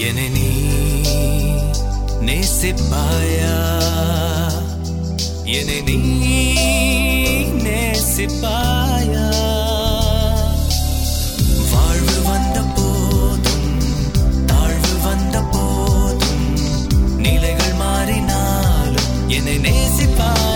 என நீ நேசிப்பாயா என நீ நேசிப்பாயா வாழ்வு வந்த போதும் தாழ்வு வந்த போதும் நிலைகள் மாறினாலும் என்னை நேசிப்பாய்